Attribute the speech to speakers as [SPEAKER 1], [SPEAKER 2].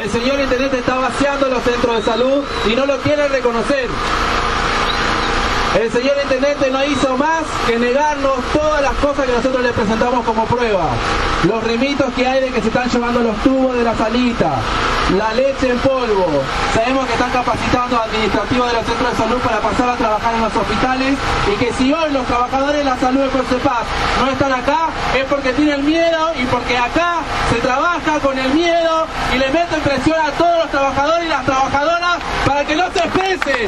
[SPEAKER 1] El señor intendente está vaciando los centros de salud y no lo quiere reconocer. El señor intendente no hizo más que negarnos todas las cosas que nosotros le presentamos como prueba. Los remitos que hay de que se están llevando los tubos de la salita, la leche en polvo. Sabemos que están capacitando administrativos de los centros de salud para pasar a trabajar en los hospitales y que si hoy los trabajadores de la salud de Paz no están acá es porque tienen miedo y porque acá se trabaja con el miedo y le meten presión a todos los trabajadores y las trabajadoras para que no se expresen.